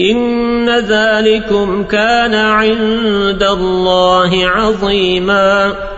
إن ذلكم كان عند الله عظيماً.